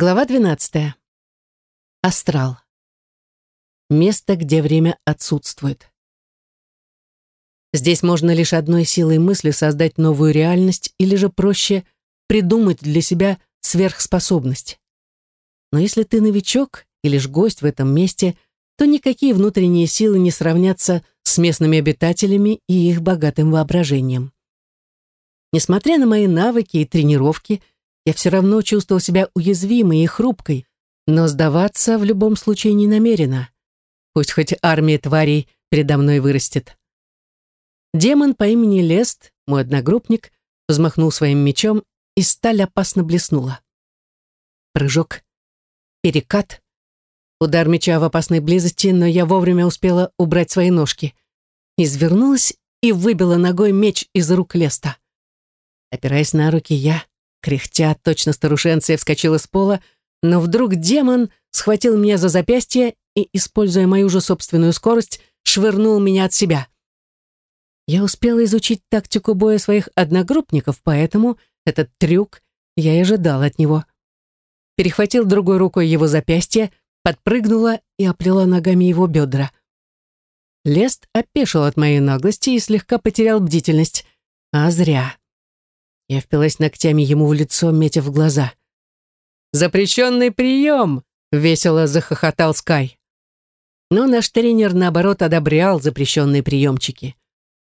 Глава 12. Астрал. Место, где время отсутствует. Здесь можно лишь одной силой мысли создать новую реальность или же проще придумать для себя сверхспособность. Но если ты новичок и лишь гость в этом месте, то никакие внутренние силы не сравнятся с местными обитателями и их богатым воображением. Несмотря на мои навыки и тренировки, я все равно чувствовал себя уязвимой и хрупкой, но сдаваться в любом случае не намерена. Пусть хоть армия тварей передо мной вырастет. Демон по имени Лест, мой одногруппник, взмахнул своим мечом, и сталь опасно блеснула. Прыжок. Перекат. Удар меча в опасной близости, но я вовремя успела убрать свои ножки. Извернулась и выбила ногой меч из рук Леста. Опираясь на руки, я Кряхтя, точно старушенция вскочила с пола, но вдруг демон схватил меня за запястье и, используя мою же собственную скорость, швырнул меня от себя. Я успела изучить тактику боя своих одногруппников, поэтому этот трюк я и ожидал от него. Перехватил другой рукой его запястье, подпрыгнула и оплела ногами его бедра. Лест опешил от моей наглости и слегка потерял бдительность. А зря. Я впилась ногтями ему в лицо, метя в глаза. «Запрещенный прием!» — весело захохотал Скай. Но наш тренер, наоборот, одобрял запрещенные приемчики.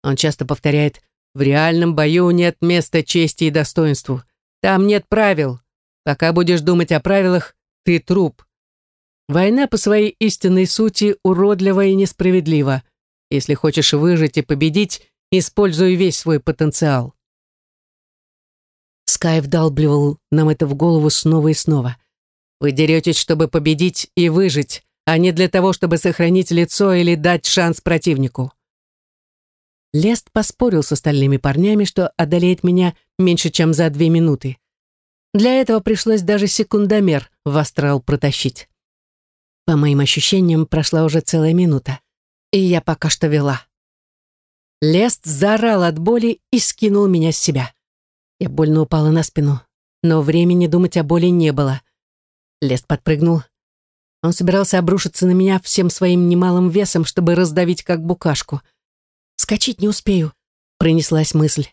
Он часто повторяет, «В реальном бою нет места чести и достоинству. Там нет правил. Пока будешь думать о правилах, ты труп. Война по своей истинной сути уродлива и несправедлива. Если хочешь выжить и победить, используй весь свой потенциал. Скай вдалбливал нам это в голову снова и снова. Вы деретесь, чтобы победить и выжить, а не для того, чтобы сохранить лицо или дать шанс противнику. Лест поспорил с остальными парнями, что одолеет меня меньше, чем за две минуты. Для этого пришлось даже секундомер в астрал протащить. По моим ощущениям, прошла уже целая минута, и я пока что вела. Лест заорал от боли и скинул меня с себя. Я больно упала на спину, но времени думать о боли не было. Лест подпрыгнул. Он собирался обрушиться на меня всем своим немалым весом, чтобы раздавить как букашку. «Скочить не успею», — пронеслась мысль.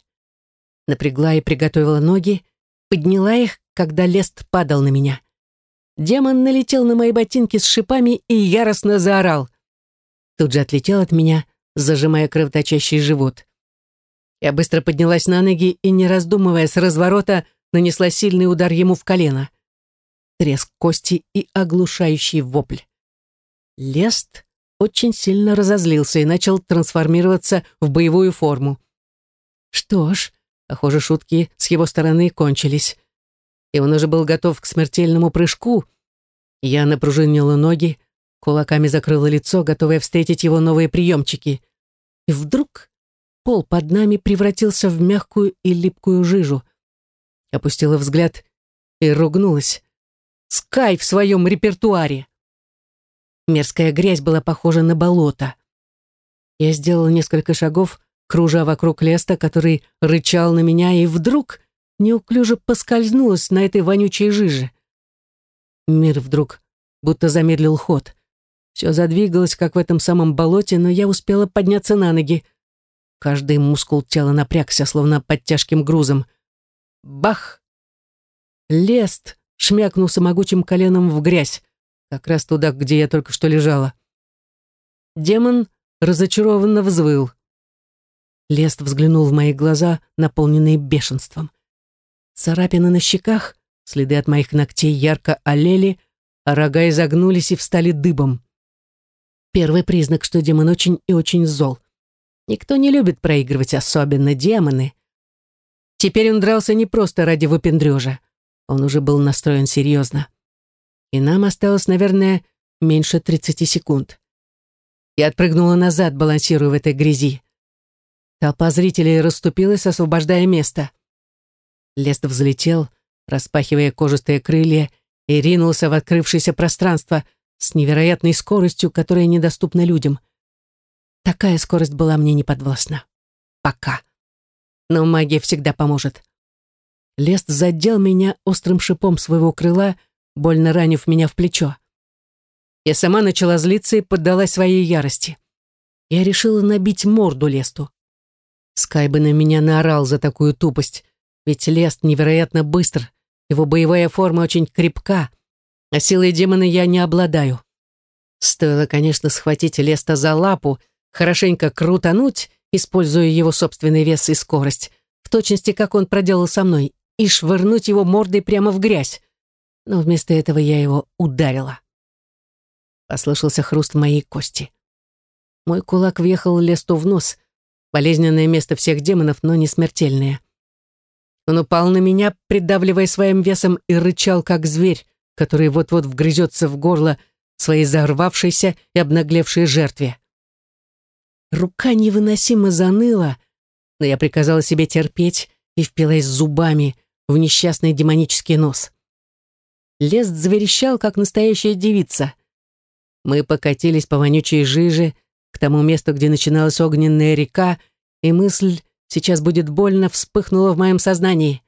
Напрягла и приготовила ноги, подняла их, когда Лест падал на меня. Демон налетел на мои ботинки с шипами и яростно заорал. Тут же отлетел от меня, зажимая кровоточащий живот. Я быстро поднялась на ноги и, не раздумывая, с разворота нанесла сильный удар ему в колено. Треск кости и оглушающий вопль. Лест очень сильно разозлился и начал трансформироваться в боевую форму. Что ж, похоже, шутки с его стороны кончились. И он уже был готов к смертельному прыжку. Я напружинила ноги, кулаками закрыла лицо, готовая встретить его новые приемчики. И вдруг Пол под нами превратился в мягкую и липкую жижу. Опустила взгляд и ругнулась. Скай в своем репертуаре. Мерзкая грязь была похожа на болото. Я сделала несколько шагов, кружа вокруг леста, который рычал на меня, и вдруг неуклюже поскользнулась на этой вонючей жиже. Мир вдруг будто замедлил ход. Все задвигалось, как в этом самом болоте, но я успела подняться на ноги. Каждый мускул тела напрягся, словно под тяжким грузом. Бах! Лест шмякнулся могучим коленом в грязь, как раз туда, где я только что лежала. Демон разочарованно взвыл. Лест взглянул в мои глаза, наполненные бешенством. Царапины на щеках, следы от моих ногтей ярко олели, а рога изогнулись и встали дыбом. Первый признак, что демон очень и очень зол. Никто не любит проигрывать, особенно демоны. Теперь он дрался не просто ради выпендрежа. Он уже был настроен серьезно. И нам осталось, наверное, меньше 30 секунд. Я отпрыгнула назад, балансируя в этой грязи. Толпа зрителей расступилась, освобождая место. Лест взлетел, распахивая кожистые крылья, и ринулся в открывшееся пространство с невероятной скоростью, которая недоступна людям. Такая скорость была мне не подвластна. Пока. Но магия всегда поможет. Лест задел меня острым шипом своего крыла, больно ранив меня в плечо. Я сама начала злиться и поддалась своей ярости. Я решила набить морду Лесту. Скай бы на меня наорал за такую тупость, ведь Лест невероятно быстр, его боевая форма очень крепка, а силой демона я не обладаю. Стоило, конечно, схватить Леста за лапу, хорошенько крутануть, используя его собственный вес и скорость, в точности, как он проделал со мной, и швырнуть его мордой прямо в грязь. Но вместо этого я его ударила. Послышался хруст моей кости. Мой кулак въехал Лесту в нос, болезненное место всех демонов, но не смертельное. Он упал на меня, придавливая своим весом, и рычал, как зверь, который вот-вот вгрызется в горло своей зарвавшейся и обнаглевшей жертве. Рука невыносимо заныла, но я приказала себе терпеть и впилась зубами в несчастный демонический нос. Лес заверещал, как настоящая девица. Мы покатились по вонючей жиже к тому месту, где начиналась огненная река, и мысль «сейчас будет больно» вспыхнула в моем сознании.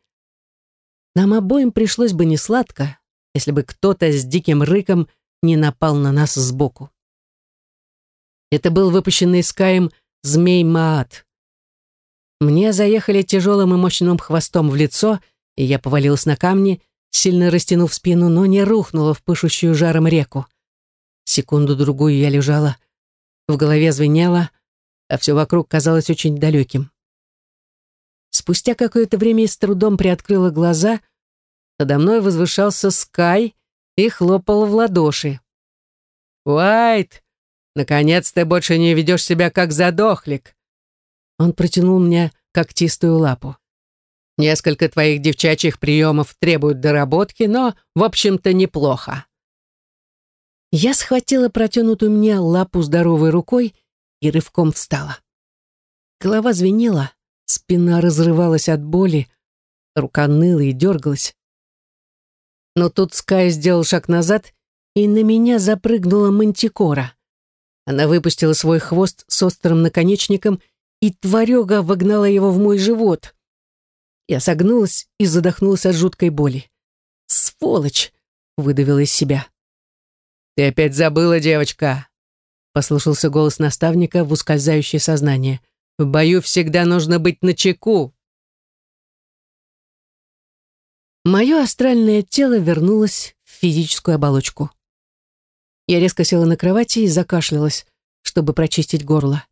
Нам обоим пришлось бы несладко, если бы кто-то с диким рыком не напал на нас сбоку. Это был выпущенный Скаем змей Маат. Мне заехали тяжелым и мощным хвостом в лицо, и я повалилась на камни, сильно растянув спину, но не рухнула в пышущую жаром реку. Секунду-другую я лежала, в голове звенело, а все вокруг казалось очень далеким. Спустя какое-то время с трудом приоткрыла глаза, надо мной возвышался Скай и хлопал в ладоши. «Уайт, наконец ты больше не ведешь себя как задохлик!» Он протянул мне когтистую лапу. «Несколько твоих девчачьих приемов требуют доработки, но, в общем-то, неплохо». Я схватила протянутую мне лапу здоровой рукой и рывком встала. Голова звенела, спина разрывалась от боли, рука ныла и дергалась. Но тут Скай сделал шаг назад, и на меня запрыгнула мантикора. Она выпустила свой хвост с острым наконечником, и тварега вогнала его в мой живот. Я согнулась и задохнулась от жуткой боли. «Сволочь!» — выдавила из себя. «Ты опять забыла, девочка!» — послышался голос наставника в ускользающее сознание. «В бою всегда нужно быть начеку!» Мое астральное тело вернулось в физическую оболочку. Я резко села на кровати и закашлялась, чтобы прочистить горло.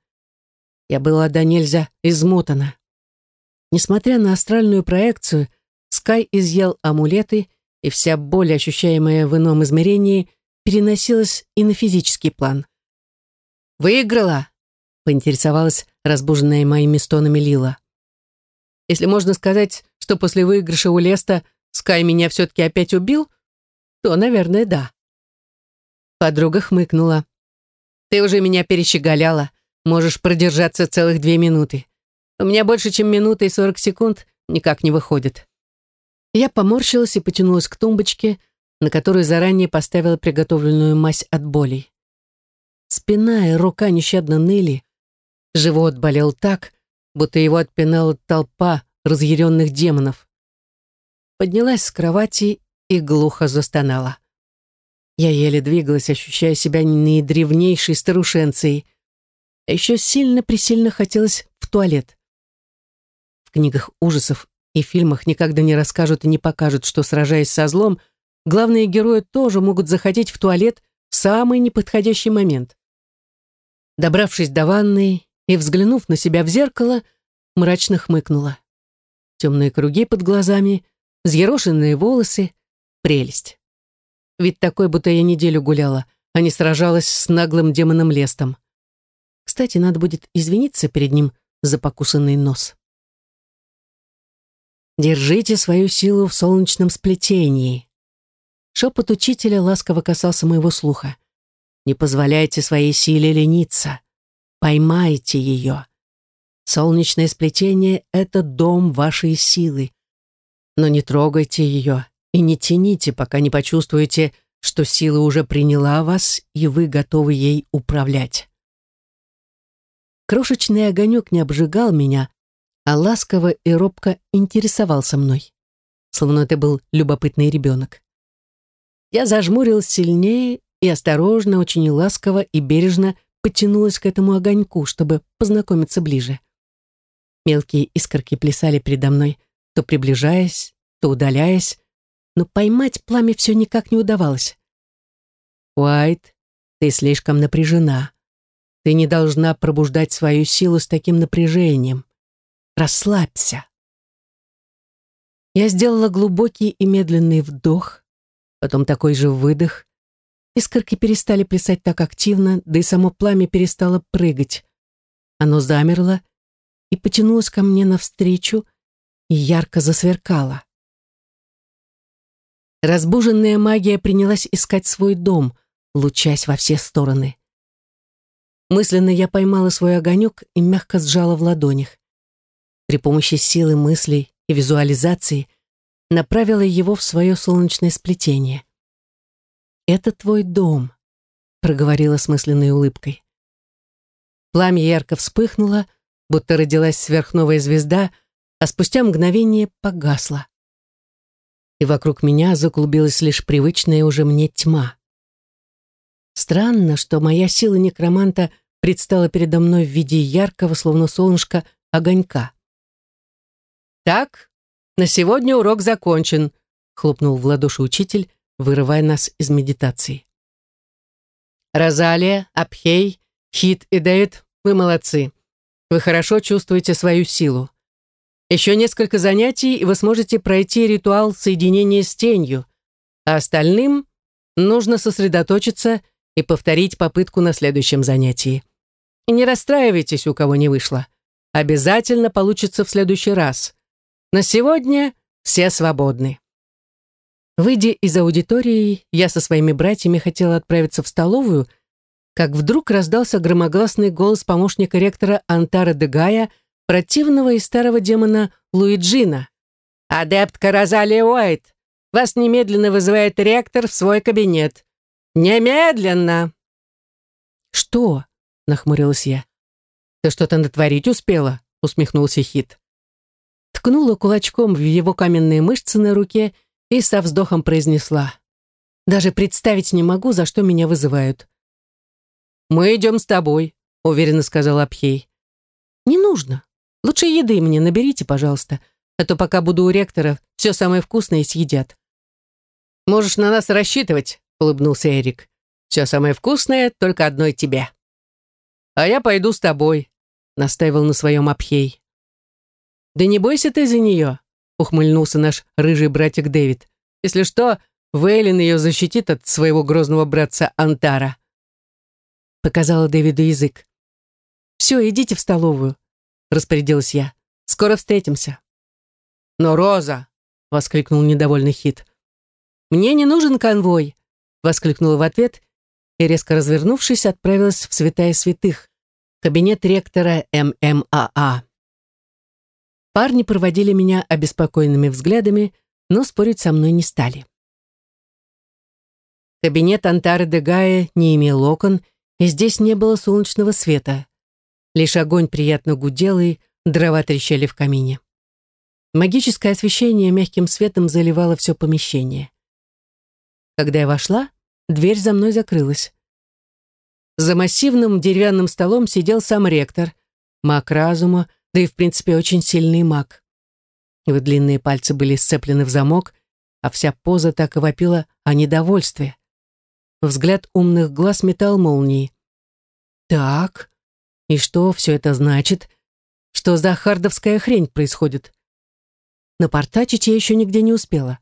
Я была до нельзя измотана. Несмотря на астральную проекцию, Скай изъял амулеты, и вся боль, ощущаемая в ином измерении, переносилась и на физический план. «Выиграла?» — поинтересовалась разбуженная моими стонами Лила. Если можно сказать, что после выигрыша у Леста Скай меня все-таки опять убил, то, наверное, да. Подруга хмыкнула. «Ты уже меня перещеголяла. Можешь продержаться целых две минуты. У меня больше, чем минута и сорок секунд никак не выходит». Я поморщилась и потянулась к тумбочке, на которую заранее поставила приготовленную мазь от болей. Спина и рука нещадно ныли. Живот болел так, будто его отпинала толпа разъяренных демонов поднялась с кровати и глухо застонала. Я еле двигалась, ощущая себя наидревнейшей старушенцией. А еще сильно-пресильно хотелось в туалет. В книгах ужасов и фильмах никогда не расскажут и не покажут, что, сражаясь со злом, главные герои тоже могут захотеть в туалет в самый неподходящий момент. Добравшись до ванной и взглянув на себя в зеркало, мрачно хмыкнула. Темные круги под глазами — взъерошенные волосы, прелесть. Вид такой, будто я неделю гуляла, а не сражалась с наглым демоном Лестом. Кстати, надо будет извиниться перед ним за покусанный нос. Держите свою силу в солнечном сплетении. Шепот учителя ласково касался моего слуха. Не позволяйте своей силе лениться. Поймайте ее. Солнечное сплетение — это дом вашей силы но не трогайте ее и не тяните, пока не почувствуете, что сила уже приняла вас, и вы готовы ей управлять. Крошечный огонек не обжигал меня, а ласково и робко интересовался мной, словно это был любопытный ребенок. Я зажмурилась сильнее и осторожно, очень ласково и бережно потянулась к этому огоньку, чтобы познакомиться ближе. Мелкие искорки плясали передо мной, то приближаясь, то удаляясь, но поймать пламя все никак не удавалось. «Уайт, ты слишком напряжена. Ты не должна пробуждать свою силу с таким напряжением. Расслабься». Я сделала глубокий и медленный вдох, потом такой же выдох. Искорки перестали плясать так активно, да и само пламя перестало прыгать. Оно замерло и потянулось ко мне навстречу и ярко засверкало. Разбуженная магия принялась искать свой дом, лучась во все стороны. Мысленно я поймала свой огонек и мягко сжала в ладонях. При помощи силы мыслей и визуализации направила его в свое солнечное сплетение. «Это твой дом», — проговорила с мысленной улыбкой. Пламя ярко вспыхнуло, будто родилась сверхновая звезда, а спустя мгновение погасла. И вокруг меня заклубилась лишь привычная уже мне тьма. Странно, что моя сила некроманта предстала передо мной в виде яркого, словно солнышко, огонька. «Так, на сегодня урок закончен», — хлопнул в ладоши учитель, вырывая нас из медитации. «Розалия, Абхей, Хит и Дэвид, вы молодцы. Вы хорошо чувствуете свою силу. Еще несколько занятий, и вы сможете пройти ритуал соединения с тенью, а остальным нужно сосредоточиться и повторить попытку на следующем занятии. И не расстраивайтесь, у кого не вышло. Обязательно получится в следующий раз. На сегодня все свободны. Выйдя из аудитории, я со своими братьями хотела отправиться в столовую, как вдруг раздался громогласный голос помощника ректора Антара Дегая, противного и старого демона Луиджина. «Адепт Каразали Уайт, вас немедленно вызывает ректор в свой кабинет. Немедленно!» «Что?» — нахмурилась я. «Ты что-то натворить успела?» — усмехнулся Хит ткнула кулачком в его каменные мышцы на руке и со вздохом произнесла. «Даже представить не могу, за что меня вызывают». «Мы идем с тобой», — уверенно сказал Абхей. «Не нужно. Лучше еды мне наберите, пожалуйста, а то пока буду у ректора, все самое вкусное съедят». «Можешь на нас рассчитывать», — улыбнулся Эрик. «Все самое вкусное только одной тебе». «А я пойду с тобой», — настаивал на своем Абхей. «Да не бойся ты за нее», — ухмыльнулся наш рыжий братик Дэвид. «Если что, Вейлин ее защитит от своего грозного братца Антара». Показала Дэвиду язык. «Все, идите в столовую», — распорядилась я. «Скоро встретимся». «Но Роза!» — воскликнул недовольный Хит. «Мне не нужен конвой!» — воскликнула в ответ и, резко развернувшись, отправилась в святая святых, кабинет ректора ММАА. Парни проводили меня обеспокоенными взглядами, но спорить со мной не стали. Кабинет Антары де Гая не имел окон, и здесь не было солнечного света. Лишь огонь приятно гудел, и дрова трещали в камине. Магическое освещение мягким светом заливало все помещение. Когда я вошла, дверь за мной закрылась. За массивным деревянным столом сидел сам ректор, маг разума, да и в принципе очень сильный маг. Его длинные пальцы были сцеплены в замок, а вся поза так и вопила о недовольстве. Взгляд умных глаз метал молнии. «Так, и что все это значит? Что за хардовская хрень происходит?» Напортачить я еще нигде не успела.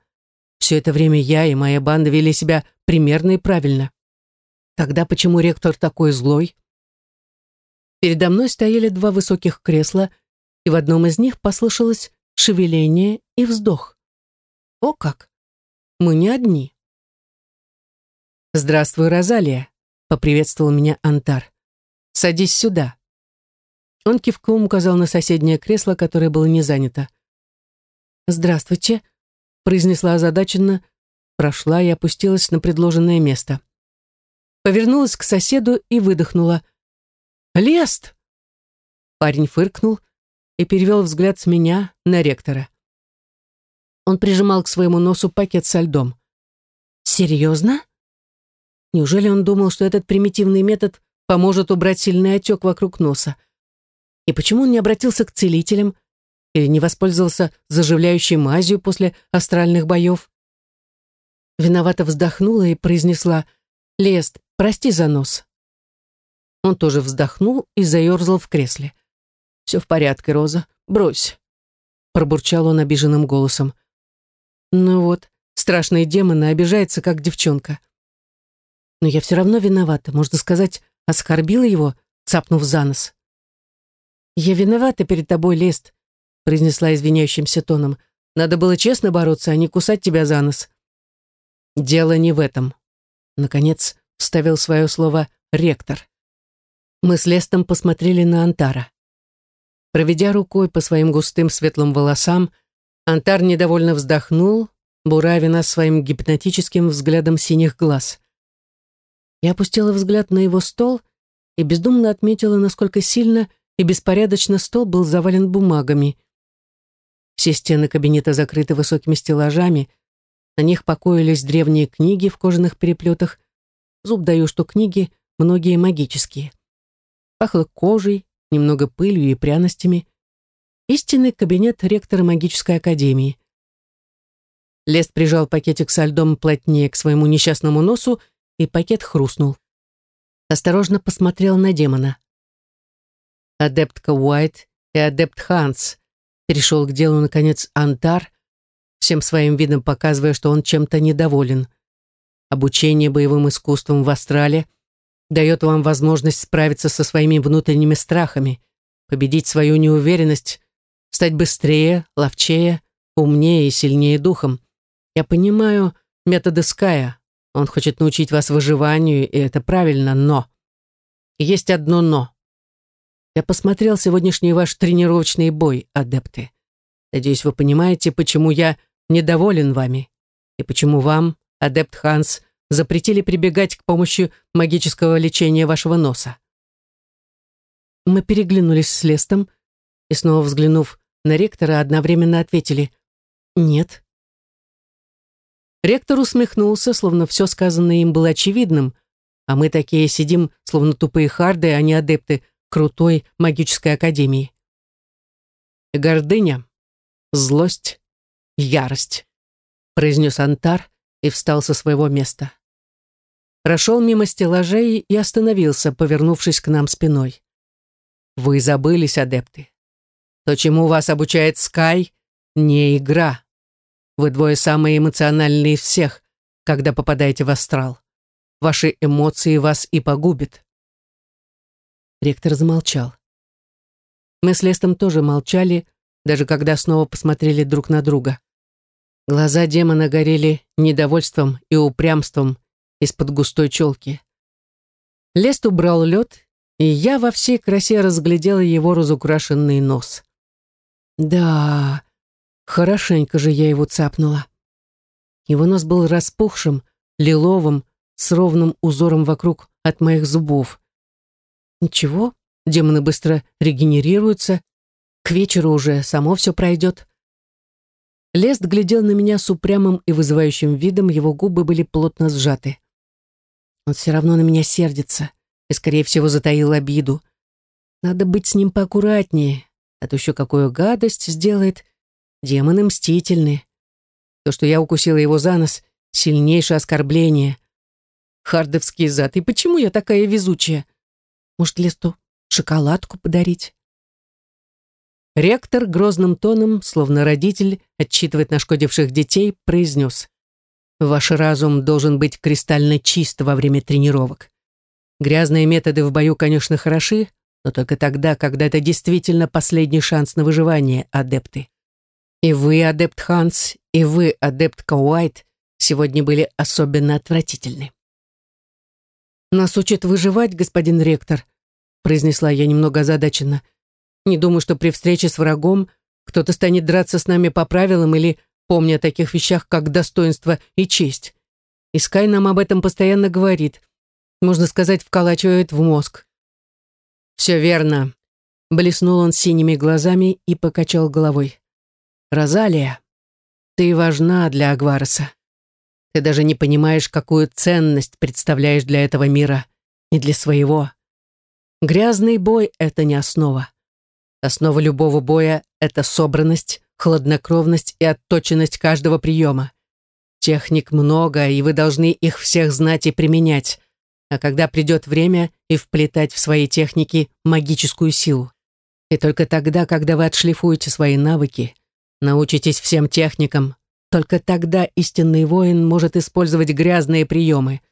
Все это время я и моя банда вели себя примерно и правильно. Тогда почему ректор такой злой? Передо мной стояли два высоких кресла, и в одном из них послышалось шевеление и вздох. О как! Мы не одни. «Здравствуй, Розалия», — поприветствовал меня Антар. «Садись сюда». Он кивком указал на соседнее кресло, которое было не занято. «Здравствуйте», — произнесла озадаченно, прошла и опустилась на предложенное место. Повернулась к соседу и выдохнула — «Лест!» Парень фыркнул и перевел взгляд с меня на ректора. Он прижимал к своему носу пакет со льдом. Серьезно? Неужели он думал, что этот примитивный метод поможет убрать сильный отек вокруг носа? И почему он не обратился к целителям или не воспользовался заживляющей мазью после астральных боев? Виновато вздохнула и произнесла «Лест, прости за нос». Он тоже вздохнул и заерзал в кресле. «Все в порядке, Роза, брось», — пробурчал он обиженным голосом. «Ну вот, страшные демоны обижается, как девчонка. Но я все равно виновата, можно сказать, оскорбила его, цапнув за нос. «Я виновата перед тобой, Лест», — произнесла извиняющимся тоном. «Надо было честно бороться, а не кусать тебя за нос». «Дело не в этом», — наконец вставил свое слово ректор. Мы с Лестом посмотрели на Антара. Проведя рукой по своим густым светлым волосам, Антар недовольно вздохнул, буравя нас своим гипнотическим взглядом синих глаз. Я опустила взгляд на его стол и бездумно отметила, насколько сильно и беспорядочно стол был завален бумагами. Все стены кабинета закрыты высокими стеллажами, на них покоились древние книги в кожаных переплетах. Зуб даю, что книги многие магические. Пахло кожей, немного пылью и пряностями. Истинный кабинет ректора магической академии. Лест прижал пакетик со льдом плотнее к своему несчастному носу, и пакет хрустнул. Осторожно посмотрел на демона. Адептка Уайт и адепт Ханс. Перешел к делу, наконец, Антар, всем своим видом показывая, что он чем-то недоволен. Обучение боевым искусствам в Астрале дает вам возможность справиться со своими внутренними страхами, победить свою неуверенность, стать быстрее, ловчее, умнее и сильнее духом. Я понимаю методы Ская. Он хочет научить вас выживанию, и это правильно, но... Есть одно «но». Я посмотрел сегодняшний ваш тренировочный бой, адепты. Надеюсь, вы понимаете, почему я недоволен вами, и почему вам, адепт Ханс, запретили прибегать к помощи магического лечения вашего носа. Мы переглянулись с Лестом и, снова взглянув на ректора, одновременно ответили «Нет». Ректор усмехнулся, словно все сказанное им было очевидным, а мы такие сидим, словно тупые харды, а не адепты крутой магической академии. «Гордыня, злость, ярость», произнес Антар и встал со своего места. Прошел мимо стеллажей и остановился, повернувшись к нам спиной. «Вы забылись, адепты. То, чему вас обучает Скай, не игра. Вы двое самые эмоциональные из всех, когда попадаете в астрал. Ваши эмоции вас и погубят. Ректор замолчал. Мы с Лестом тоже молчали, даже когда снова посмотрели друг на друга. Глаза демона горели недовольством и упрямством из-под густой челки. Лест убрал лед, и я во всей красе разглядела его разукрашенный нос. Да, Хорошенько же я его цапнула. Его нос был распухшим, лиловым, с ровным узором вокруг от моих зубов. Ничего, демоны быстро регенерируются, к вечеру уже само все пройдет. Лест глядел на меня с упрямым и вызывающим видом, его губы были плотно сжаты. Он все равно на меня сердится и, скорее всего, затаил обиду. Надо быть с ним поаккуратнее, а то еще какую гадость сделает — Демоны мстительны. То, что я укусила его за нос, сильнейшее оскорбление. Хардовский зад. И почему я такая везучая? Может, Лесту шоколадку подарить? Ректор грозным тоном, словно родитель, отчитывает нашкодивших детей, произнес. Ваш разум должен быть кристально чист во время тренировок. Грязные методы в бою, конечно, хороши, но только тогда, когда это действительно последний шанс на выживание, адепты. И вы, адепт Ханс, и вы, адепт Кауайт, сегодня были особенно отвратительны. «Нас учат выживать, господин ректор», произнесла я немного озадаченно. «Не думаю, что при встрече с врагом кто-то станет драться с нами по правилам или помня о таких вещах, как достоинство и честь. И Скай нам об этом постоянно говорит. Можно сказать, вколачивает в мозг». «Все верно», — блеснул он синими глазами и покачал головой. Розалия, ты важна для Агвареса. Ты даже не понимаешь, какую ценность представляешь для этого мира и для своего. Грязный бой — это не основа. Основа любого боя — это собранность, хладнокровность и отточенность каждого приема. Техник много, и вы должны их всех знать и применять, а когда придет время и вплетать в свои техники магическую силу. И только тогда, когда вы отшлифуете свои навыки, научитесь всем техникам, только тогда истинный воин может использовать грязные приемы.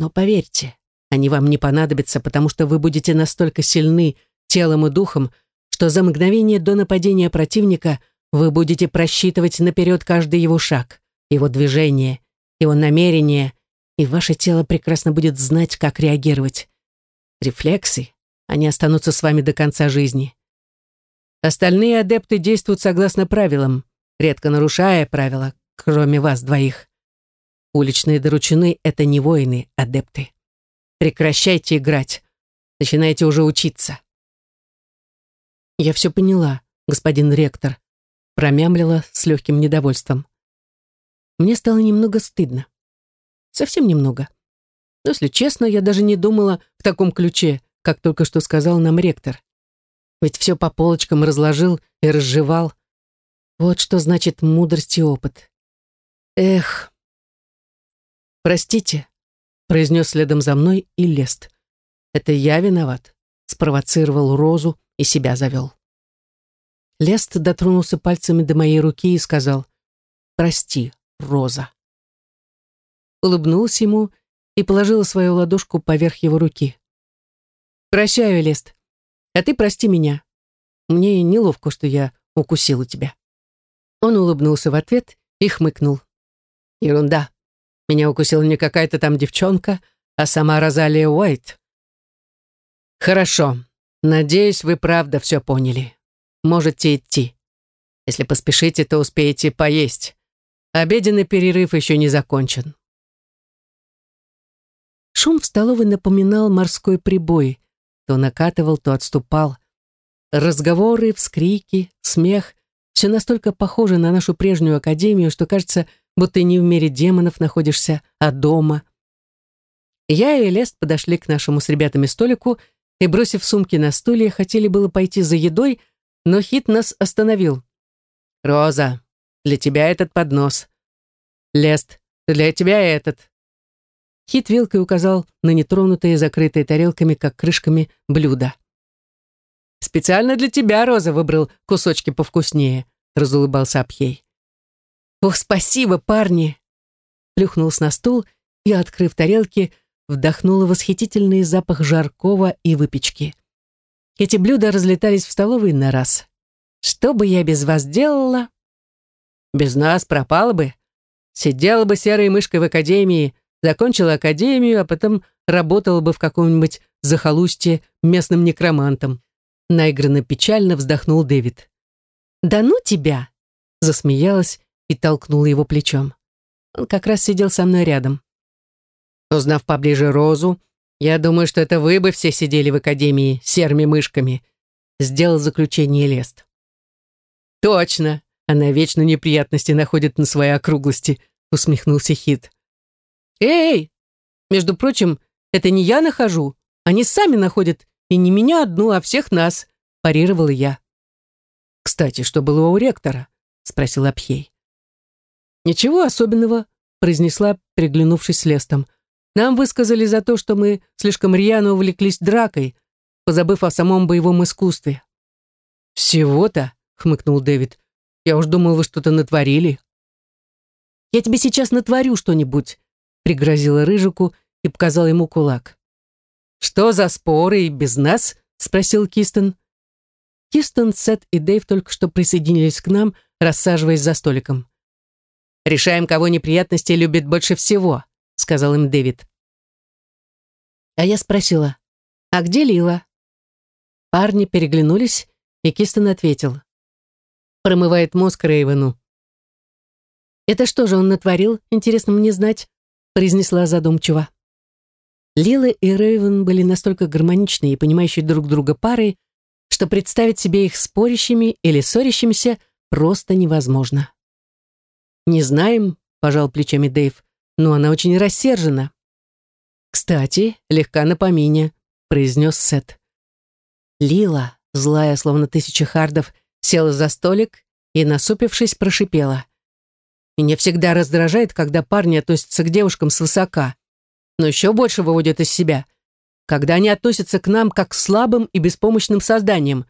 Но поверьте, они вам не понадобятся, потому что вы будете настолько сильны телом и духом, что за мгновение до нападения противника вы будете просчитывать наперед каждый его шаг, его движение, его намерение, и ваше тело прекрасно будет знать, как реагировать. Рефлексы, они останутся с вами до конца жизни. Остальные адепты действуют согласно правилам, редко нарушая правила, кроме вас двоих. Уличные доручены — это не воины, адепты. Прекращайте играть. Начинайте уже учиться. Я все поняла, господин ректор, промямлила с легким недовольством. Мне стало немного стыдно. Совсем немного. Но, если честно, я даже не думала в таком ключе, как только что сказал нам ректор. Ведь все по полочкам разложил и разжевал. Вот что значит мудрость и опыт. Эх. Простите, произнес следом за мной и Лест. Это я виноват. Спровоцировал Розу и себя завел. Лест дотронулся пальцами до моей руки и сказал «Прости, Роза». Улыбнулась ему и положила свою ладошку поверх его руки. «Прощаю, Лест. А ты прости меня. Мне неловко, что я укусила тебя». Он улыбнулся в ответ и хмыкнул. «Ерунда. Меня укусила не какая-то там девчонка, а сама Розалия Уайт». «Хорошо. Надеюсь, вы правда все поняли. Можете идти. Если поспешите, то успеете поесть. Обеденный перерыв еще не закончен». Шум в столовой напоминал морской прибой, то накатывал, то отступал. Разговоры, вскрики, смех — все настолько похоже на нашу прежнюю академию, что кажется, будто не в мире демонов находишься, а дома. Я и Лест подошли к нашему с ребятами столику и, бросив сумки на стулья, хотели было пойти за едой, но Хит нас остановил. «Роза, для тебя этот поднос. Лест, для тебя этот. Хит вилкой указал на нетронутые, закрытые тарелками, как крышками, блюда. «Специально для тебя, Роза, выбрал кусочки повкуснее», — разулыбался Абхей. «Ох, спасибо, парни!» Плюхнулся на стул и, открыв тарелки, вдохнула восхитительный запах жаркого и выпечки. Эти блюда разлетались в столовой на раз. «Что бы я без вас делала?» «Без нас пропала бы. Сидела бы серой мышкой в академии, закончила академию, а потом работала бы в каком-нибудь захолустье местным некромантом. Наигранно печально вздохнул Дэвид. «Да ну тебя!» Засмеялась и толкнула его плечом. Он как раз сидел со мной рядом. Узнав поближе Розу, я думаю, что это вы бы все сидели в академии серыми мышками. Сделал заключение Лест. Точно, она вечно неприятности находит на своей округлости, усмехнулся Хит. «Эй! Между прочим, это не я нахожу. Они сами находят, и не меня одну, а всех нас», – парировала я. «Кстати, что было у ректора?» – спросил Абхей. «Ничего особенного», – произнесла, приглянувшись с Лестом. «Нам высказали за то, что мы слишком рьяно увлеклись дракой, позабыв о самом боевом искусстве». «Всего-то?» — хмыкнул Дэвид. «Я уж думал, вы что-то натворили». «Я тебе сейчас натворю что-нибудь», пригрозила Рыжику и показала ему кулак. «Что за споры и без нас?» — спросил Кистон. Кистон, Сет и Дэйв только что присоединились к нам, рассаживаясь за столиком. «Решаем, кого неприятности любит больше всего», — сказал им Дэвид. А я спросила, «А где Лила?» Парни переглянулись, и Кистон ответил. «Промывает мозг Рейвену». «Это что же он натворил, интересно мне знать?» произнесла задумчиво. Лила и Рейвен были настолько гармоничны и понимающие друг друга парой, что представить себе их спорящими или ссорящимися просто невозможно. «Не знаем», — пожал плечами Дэйв, но она очень рассержена. «Кстати, легка на помине», — произнес Сет. Лила, злая, словно тысяча хардов, села за столик и, насупившись, прошипела. «Меня всегда раздражает, когда парни относятся к девушкам свысока, но еще больше выводят из себя, когда они относятся к нам как к слабым и беспомощным созданиям.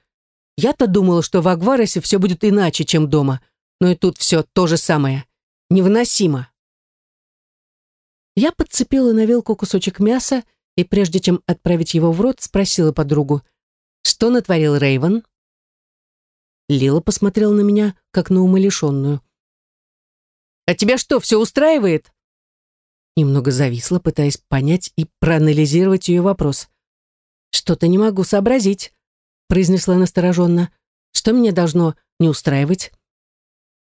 Я-то думала, что в Агваросе все будет иначе, чем дома, но и тут все то же самое. Невыносимо». Я подцепила на вилку кусочек мяса и, прежде чем отправить его в рот, спросила подругу, что натворил Рейвен? Лила посмотрела на меня, как на умалишенную. «А тебя что, все устраивает?» Немного зависла, пытаясь понять и проанализировать ее вопрос. «Что-то не могу сообразить», — произнесла настороженно. «Что меня должно не устраивать?»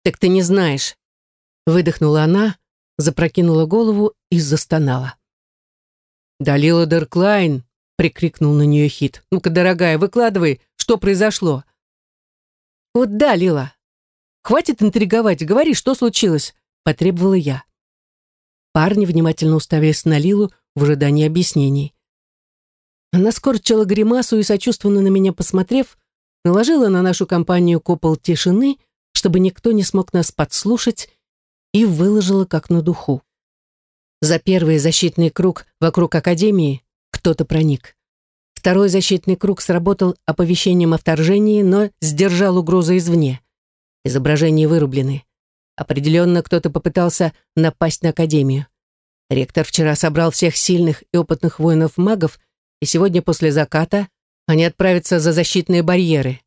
«Так ты не знаешь», — выдохнула она, запрокинула голову и застонала. «Далила Дерклайн!» — прикрикнул на нее Хит. «Ну-ка, дорогая, выкладывай, что произошло?» «Вот да, Лила. Хватит интриговать, говори, что случилось?» — потребовала я. Парни внимательно уставились на Лилу в ожидании объяснений. Она скорчила гримасу и, сочувственно на меня посмотрев, наложила на нашу компанию купол тишины, чтобы никто не смог нас подслушать и выложила как на духу. За первый защитный круг вокруг Академии кто-то проник. Второй защитный круг сработал оповещением о вторжении, но сдержал угрозу извне. Изображения вырублены. Определенно кто-то попытался напасть на Академию. Ректор вчера собрал всех сильных и опытных воинов-магов, и сегодня после заката они отправятся за защитные барьеры.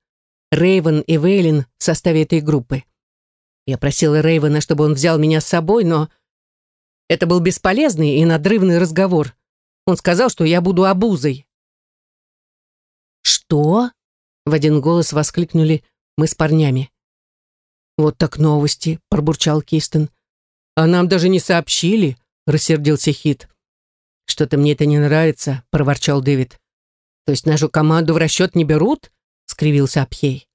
Рейвен и Вейлин в составе этой группы. Я просила Рейвена, чтобы он взял меня с собой, но это был бесполезный и надрывный разговор. Он сказал, что я буду обузой. «Что?» — в один голос воскликнули мы с парнями. «Вот так новости», — пробурчал Кистон. «А нам даже не сообщили», — рассердился Хит. «Что-то мне это не нравится», — проворчал Дэвид. «То есть нашу команду в расчет не берут?» — скривился Абхей.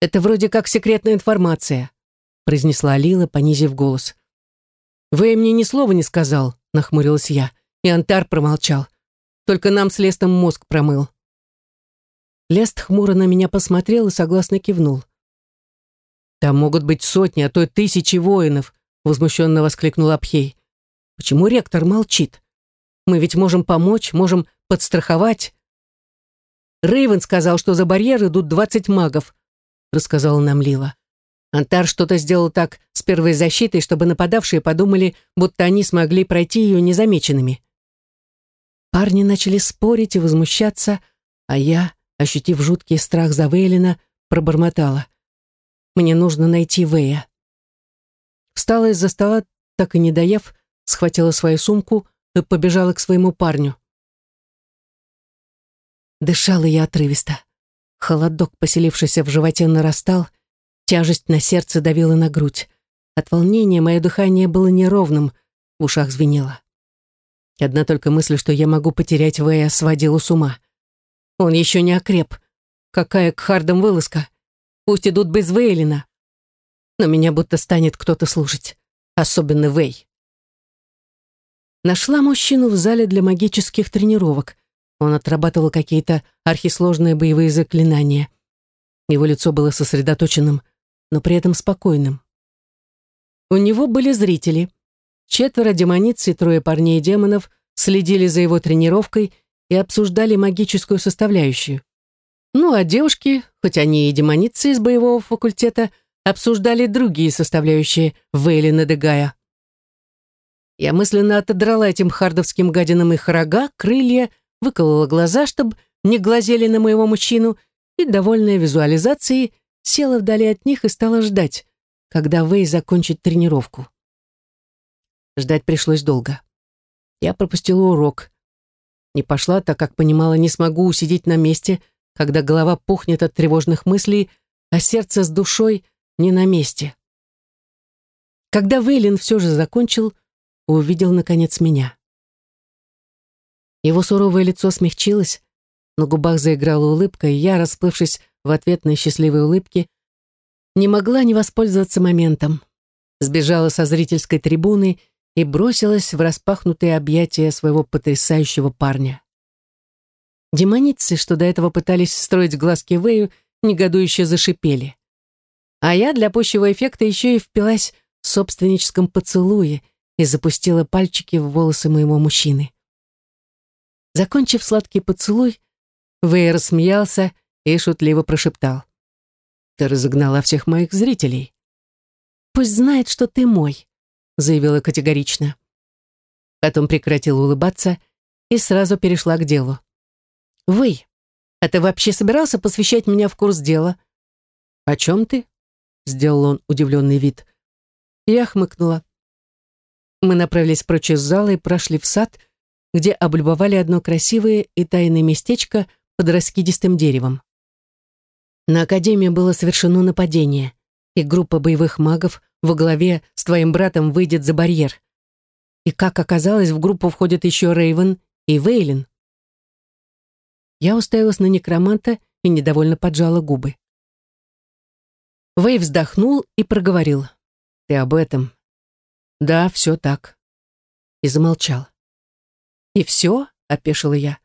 «Это вроде как секретная информация произнесла Лила, понизив голос. «Вы мне ни слова не сказал», — нахмурилась я, и Антар промолчал. «Только нам с Лестом мозг промыл». Лест хмуро на меня посмотрел и согласно кивнул. «Там могут быть сотни, а то и тысячи воинов», — возмущенно воскликнул Абхей. «Почему ректор молчит? Мы ведь можем помочь, можем подстраховать». Рейвен сказал, что за барьер идут двадцать магов, рассказала нам Лила. Антар что-то сделал так с первой защитой, чтобы нападавшие подумали, будто они смогли пройти ее незамеченными. Парни начали спорить и возмущаться, а я, ощутив жуткий страх за Вейлина, пробормотала. «Мне нужно найти Вэя». Встала из-за стола, так и не доев, схватила свою сумку и побежала к своему парню. Дышала я отрывисто. Холодок, поселившийся в животе, нарастал, Тяжесть на сердце давила на грудь. От волнения мое дыхание было неровным, в ушах звенело. Одна только мысль, что я могу потерять Вэя, сводила с ума. Он еще не окреп. Какая к хардам вылазка. Пусть идут без Вейлина. Но меня будто станет кто-то слушать. Особенно Вэй. Нашла мужчину в зале для магических тренировок. Он отрабатывал какие-то архисложные боевые заклинания. Его лицо было сосредоточенным, но при этом спокойным. У него были зрители. Четверо демониц и трое парней демонов следили за его тренировкой и обсуждали магическую составляющую. Ну а девушки, хоть они и демоницы из боевого факультета, обсуждали другие составляющие Вейлина Дегая. Я мысленно отодрала этим хардовским гадинам их рога, крылья, выколола глаза, чтобы не глазели на моего мужчину, и, довольная визуализацией, села вдали от них и стала ждать, когда Вэй закончит тренировку. Ждать пришлось долго. Я пропустила урок. Не пошла, так как понимала, не смогу усидеть на месте, когда голова пухнет от тревожных мыслей, а сердце с душой не на месте. Когда Вейлин все же закончил, увидел, наконец, меня. Его суровое лицо смягчилось, на губах заиграла улыбка, и я, расплывшись в ответной счастливой улыбке, не могла не воспользоваться моментом. Сбежала со зрительской трибуны и бросилась в распахнутые объятия своего потрясающего парня. Демоницы, что до этого пытались строить глазки Вэю, негодующе зашипели. А я для пущего эффекта еще и впилась в собственническом поцелуе и запустила пальчики в волосы моего мужчины. Закончив сладкий поцелуй, Вэй рассмеялся и шутливо прошептал. «Ты разогнала всех моих зрителей». «Пусть знает, что ты мой», — заявила категорично. Потом прекратила улыбаться и сразу перешла к делу. «Вы, а ты вообще собирался посвящать меня в курс дела?» «О чем ты?» — сделал он удивленный вид. Я хмыкнула. Мы направились прочь из зала и прошли в сад, где облюбовали одно красивое и тайное местечко под раскидистым деревом. На Академии было совершено нападение, и группа боевых магов во главе с твоим братом выйдет за барьер. И, как оказалось, в группу входят еще Рейвен и Вейлин. Я уставилась на некроманта и недовольно поджала губы. Вэй вздохнул и проговорил. «Ты об этом?» «Да, все так». И замолчал. «И все?» — опешила я.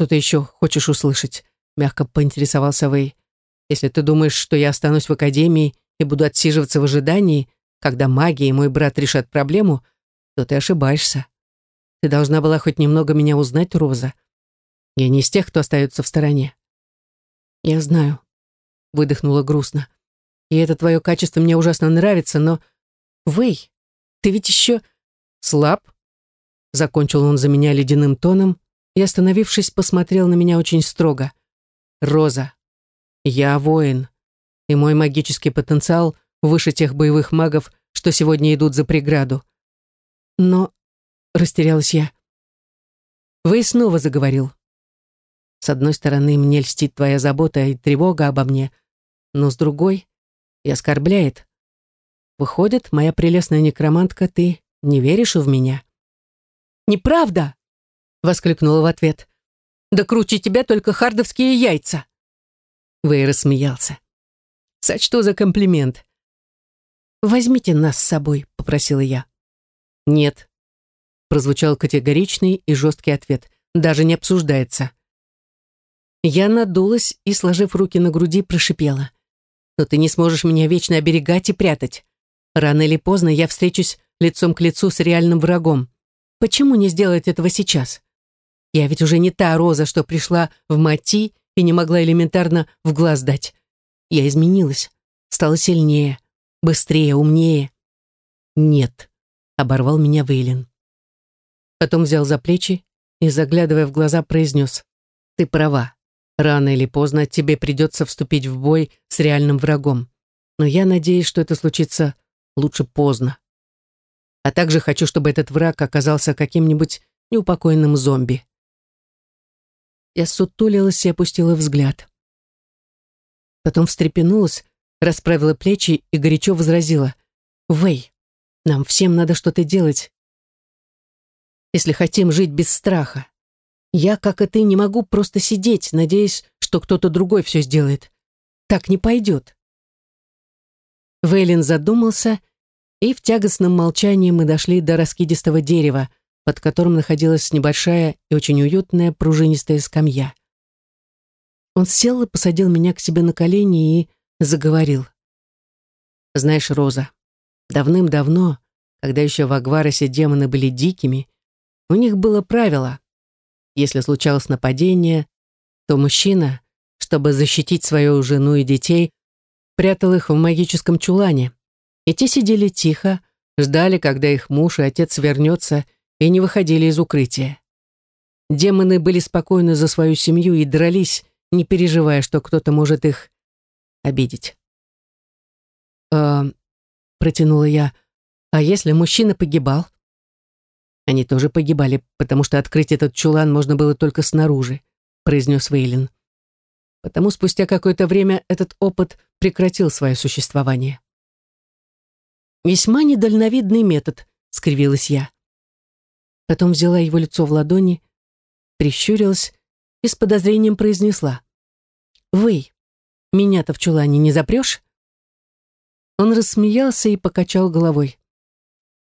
«Что ты еще хочешь услышать?» — мягко поинтересовался Вэй. «Если ты думаешь, что я останусь в академии и буду отсиживаться в ожидании, когда маги и мой брат решат проблему, то ты ошибаешься. Ты должна была хоть немного меня узнать, Роза. Я не из тех, кто остается в стороне. Я знаю, выдохнула грустно. И это твое качество мне ужасно нравится, но... Вэй, ты ведь еще слаб? Закончил он за меня ледяным тоном и, остановившись, посмотрел на меня очень строго. Роза, я воин, и мой магический потенциал выше тех боевых магов, что сегодня идут за преграду. Но... Растерялась я. Вэй снова заговорил. С одной стороны, мне льстит твоя забота и тревога обо мне, но с другой и оскорбляет. Выходит, моя прелестная некромантка, ты не веришь в меня? «Неправда!» — воскликнула в ответ. «Да круче тебя только хардовские яйца!» Вэй рассмеялся. «Сочту за комплимент». «Возьмите нас с собой», — попросила я. «Нет», — прозвучал категоричный и жесткий ответ. «Даже не обсуждается». Я надулась и, сложив руки на груди, прошипела. «Но ты не сможешь меня вечно оберегать и прятать. Рано или поздно я встречусь лицом к лицу с реальным врагом. Почему не сделать этого сейчас? Я ведь уже не та Роза, что пришла в Мати и не могла элементарно в глаз дать. Я изменилась, стала сильнее, быстрее, умнее. Нет, оборвал меня Вейлин. Потом взял за плечи и, заглядывая в глаза, произнес. Ты права. Рано или поздно тебе придется вступить в бой с реальным врагом. Но я надеюсь, что это случится лучше поздно. А также хочу, чтобы этот враг оказался каким-нибудь неупокоенным зомби. Я сутулилась и опустила взгляд. Потом встрепенулась, расправила плечи и горячо возразила. «Вэй, нам всем надо что-то делать, если хотим жить без страха. Я, как и ты, не могу просто сидеть, надеясь, что кто-то другой все сделает. Так не пойдет. Вейлин задумался, и в тягостном молчании мы дошли до раскидистого дерева, под которым находилась небольшая и очень уютная пружинистая скамья. Он сел и посадил меня к себе на колени и заговорил. «Знаешь, Роза, давным-давно, когда еще в Агваросе демоны были дикими, у них было правило если случалось нападение, то мужчина, чтобы защитить свою жену и детей, прятал их в магическом чулане. И те сидели тихо, ждали, когда их муж и отец вернется, и не выходили из укрытия. Демоны были спокойны за свою семью и дрались, не переживая, что кто-то может их обидеть. «Э, — протянула я, — а если мужчина погибал? Они тоже погибали, потому что открыть этот чулан можно было только снаружи, произнес Вейлин. Потому спустя какое-то время этот опыт прекратил свое существование. «Весьма недальновидный метод», — скривилась я. Потом взяла его лицо в ладони, прищурилась и с подозрением произнесла. «Вы, меня-то в чулане не запрешь?» Он рассмеялся и покачал головой.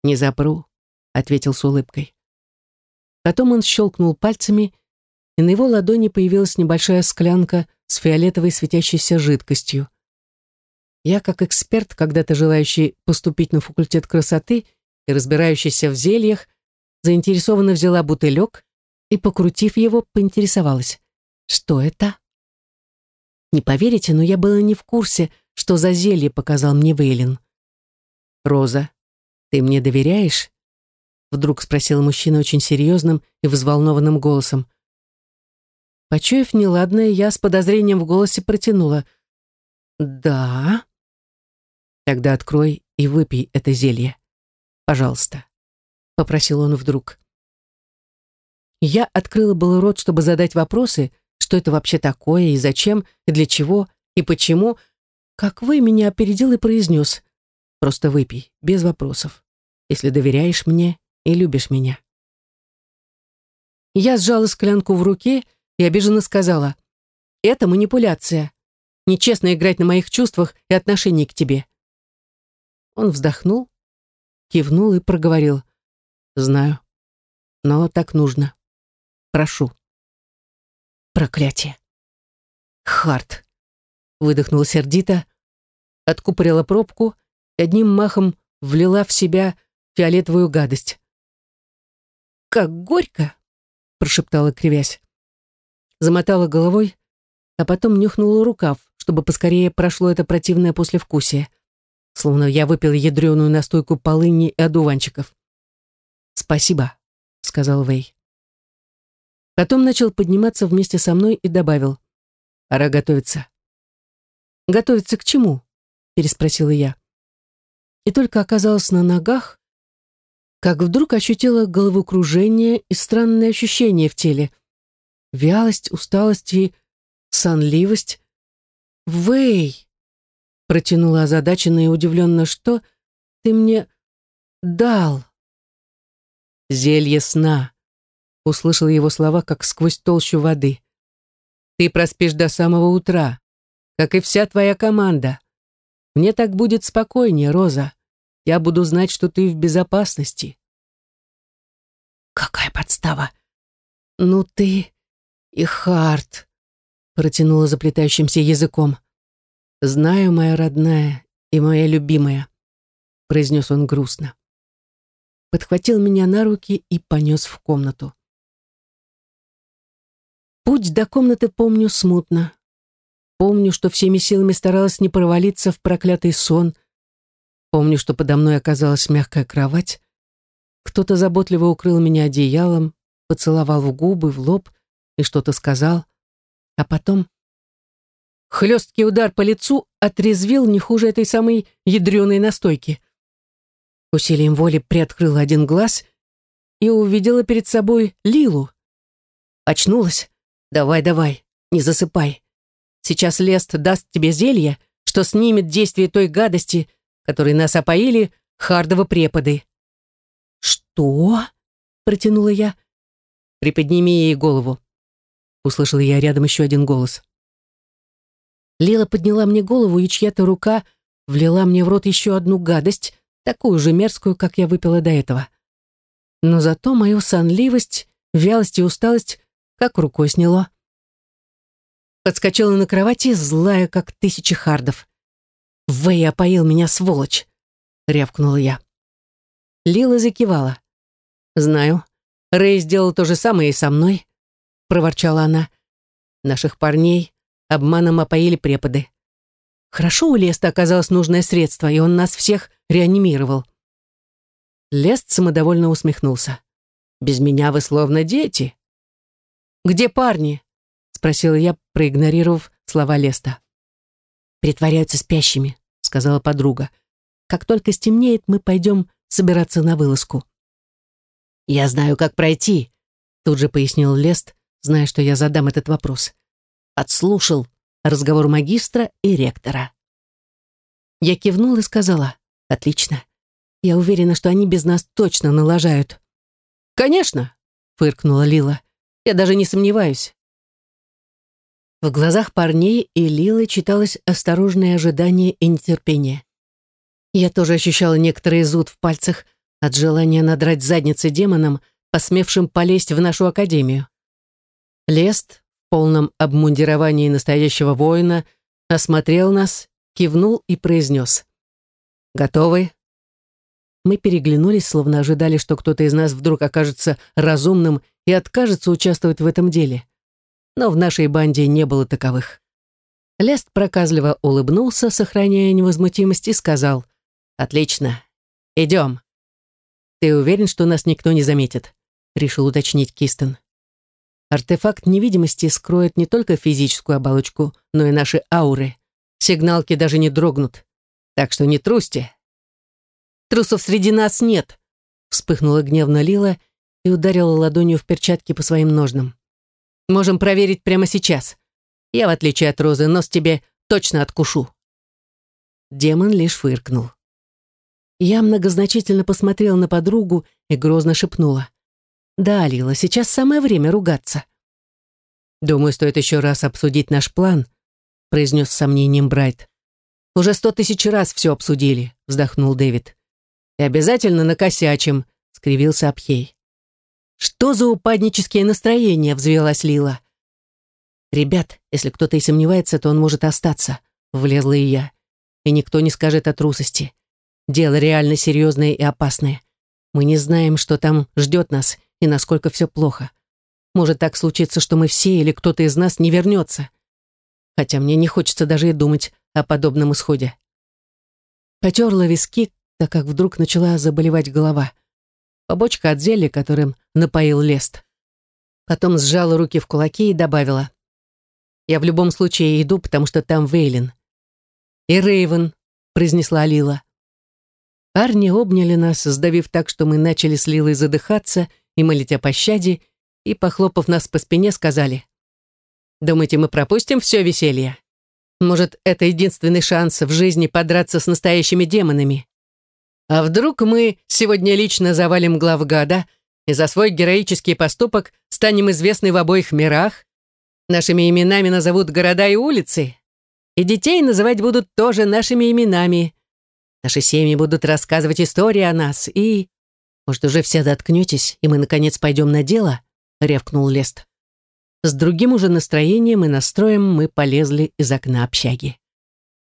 «Не запру», — ответил с улыбкой. Потом он щелкнул пальцами, и на его ладони появилась небольшая склянка с фиолетовой светящейся жидкостью. Я, как эксперт, когда-то желающий поступить на факультет красоты и разбирающийся в зельях, заинтересованно взяла бутылек и, покрутив его, поинтересовалась. «Что это?» Не поверите, но я была не в курсе, что за зелье показал мне Вейлин. «Роза, ты мне доверяешь?» Вдруг спросил мужчина очень серьезным и взволнованным голосом. Почуяв неладное, я с подозрением в голосе протянула. «Да?» «Тогда открой и выпей это зелье. Пожалуйста», — попросил он вдруг. Я открыла был рот, чтобы задать вопросы, что это вообще такое и зачем, и для чего, и почему, как вы меня опередил и произнес. Просто выпей, без вопросов, если доверяешь мне и любишь меня. Я сжала склянку в руке и обиженно сказала, «Это манипуляция. Нечестно играть на моих чувствах и отношении к тебе». Он вздохнул, кивнул и проговорил, «Знаю, но так нужно. Прошу». Проклятие. Харт. Выдохнула сердито, откупорила пробку и одним махом влила в себя фиолетовую гадость как горько!» прошептала, кривясь. Замотала головой, а потом нюхнула рукав, чтобы поскорее прошло это противное послевкусие. Словно я выпил ядреную настойку полыни и одуванчиков. «Спасибо», — сказал Вэй. Потом начал подниматься вместе со мной и добавил. «Пора готовиться». «Готовиться к чему?» — переспросила я. И только оказалась на ногах, как вдруг ощутила головокружение и странные ощущения в теле. Вялость, усталость и сонливость. «Вэй!» — протянула озадаченно и удивленно. «Что ты мне дал?» «Зелье сна», — услышал его слова, как сквозь толщу воды. «Ты проспишь до самого утра, как и вся твоя команда. Мне так будет спокойнее, Роза я буду знать, что ты в безопасности. Какая подстава? Ну ты и Харт, протянула заплетающимся языком. Знаю, моя родная и моя любимая, произнес он грустно. Подхватил меня на руки и понес в комнату. Путь до комнаты помню смутно. Помню, что всеми силами старалась не провалиться в проклятый сон — Помню, что подо мной оказалась мягкая кровать. Кто-то заботливо укрыл меня одеялом, поцеловал в губы, в лоб и что-то сказал. А потом... Хлесткий удар по лицу отрезвил не хуже этой самой ядреной настойки. Усилием воли приоткрыла один глаз и увидела перед собой Лилу. Очнулась. «Давай, давай, не засыпай. Сейчас Лест даст тебе зелье, что снимет действие той гадости, которой нас опоили хардово преподы. «Что?» — протянула я. «Приподними ей голову», — услышала я рядом еще один голос. Лила подняла мне голову, и чья-то рука влила мне в рот еще одну гадость, такую же мерзкую, как я выпила до этого. Но зато мою сонливость, вялость и усталость как рукой сняло. Подскочила на кровати, злая, как тысячи хардов. «Вэй опоил меня, сволочь!» — рявкнула я. Лила закивала. «Знаю. Рэй сделал то же самое и со мной», — проворчала она. «Наших парней обманом опоили преподы. Хорошо у Леста оказалось нужное средство, и он нас всех реанимировал». Лест самодовольно усмехнулся. «Без меня вы словно дети». «Где парни?» — спросила я, проигнорировав слова Леста притворяются спящими», — сказала подруга. «Как только стемнеет, мы пойдем собираться на вылазку». «Я знаю, как пройти», — тут же пояснил Лест, зная, что я задам этот вопрос. Отслушал разговор магистра и ректора. Я кивнула и сказала, «Отлично. Я уверена, что они без нас точно налажают». «Конечно», — фыркнула Лила. «Я даже не сомневаюсь. В глазах парней и Лилы читалось осторожное ожидание и нетерпение. Я тоже ощущала некоторый зуд в пальцах от желания надрать задницы демонам, посмевшим полезть в нашу академию. Лест, в полном обмундировании настоящего воина, осмотрел нас, кивнул и произнес. «Готовы?» Мы переглянулись, словно ожидали, что кто-то из нас вдруг окажется разумным и откажется участвовать в этом деле. Но в нашей банде не было таковых. Лест проказливо улыбнулся, сохраняя невозмутимость, и сказал «Отлично, идем». «Ты уверен, что нас никто не заметит?» — решил уточнить Кистон. «Артефакт невидимости скроет не только физическую оболочку, но и наши ауры. Сигналки даже не дрогнут. Так что не трусьте». «Трусов среди нас нет», — вспыхнула гневно Лила и ударила ладонью в перчатки по своим ножнам. «Можем проверить прямо сейчас. Я, в отличие от Розы, нос тебе точно откушу». Демон лишь фыркнул. Я многозначительно посмотрела на подругу и грозно шепнула. «Да, Лила, сейчас самое время ругаться». «Думаю, стоит еще раз обсудить наш план», произнес с сомнением Брайт. «Уже сто тысяч раз все обсудили», вздохнул Дэвид. «И обязательно накосячим», скривился Абхей. «Что за упаднические настроения?» взвелась Лила. «Ребят, если кто-то и сомневается, то он может остаться», влезла и я. «И никто не скажет о трусости. Дело реально серьезное и опасное. Мы не знаем, что там ждет нас и насколько все плохо. Может так случиться, что мы все или кто-то из нас не вернется. Хотя мне не хочется даже и думать о подобном исходе. Потерла виски, так как вдруг начала заболевать голова. Побочка от зелья, которым напоил Лест. Потом сжала руки в кулаки и добавила. «Я в любом случае иду, потому что там Вейлин». «И Рейвен», — произнесла Лила. Парни обняли нас, сдавив так, что мы начали с Лилой задыхаться и молить о пощаде, и, похлопав нас по спине, сказали, «Думаете, мы пропустим все веселье? Может, это единственный шанс в жизни подраться с настоящими демонами? А вдруг мы сегодня лично завалим главгада и за свой героический поступок станем известны в обоих мирах? Нашими именами назовут города и улицы, и детей называть будут тоже нашими именами. Наши семьи будут рассказывать истории о нас, и... Может, уже все доткнетесь, и мы, наконец, пойдем на дело?» — рявкнул Лест. С другим уже настроением и настроем мы полезли из окна общаги.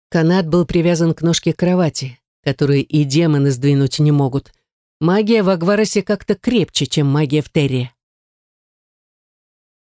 Канат был привязан к ножке кровати, которую и демоны сдвинуть не могут. Магия в Агваросе как-то крепче, чем магия в Терре.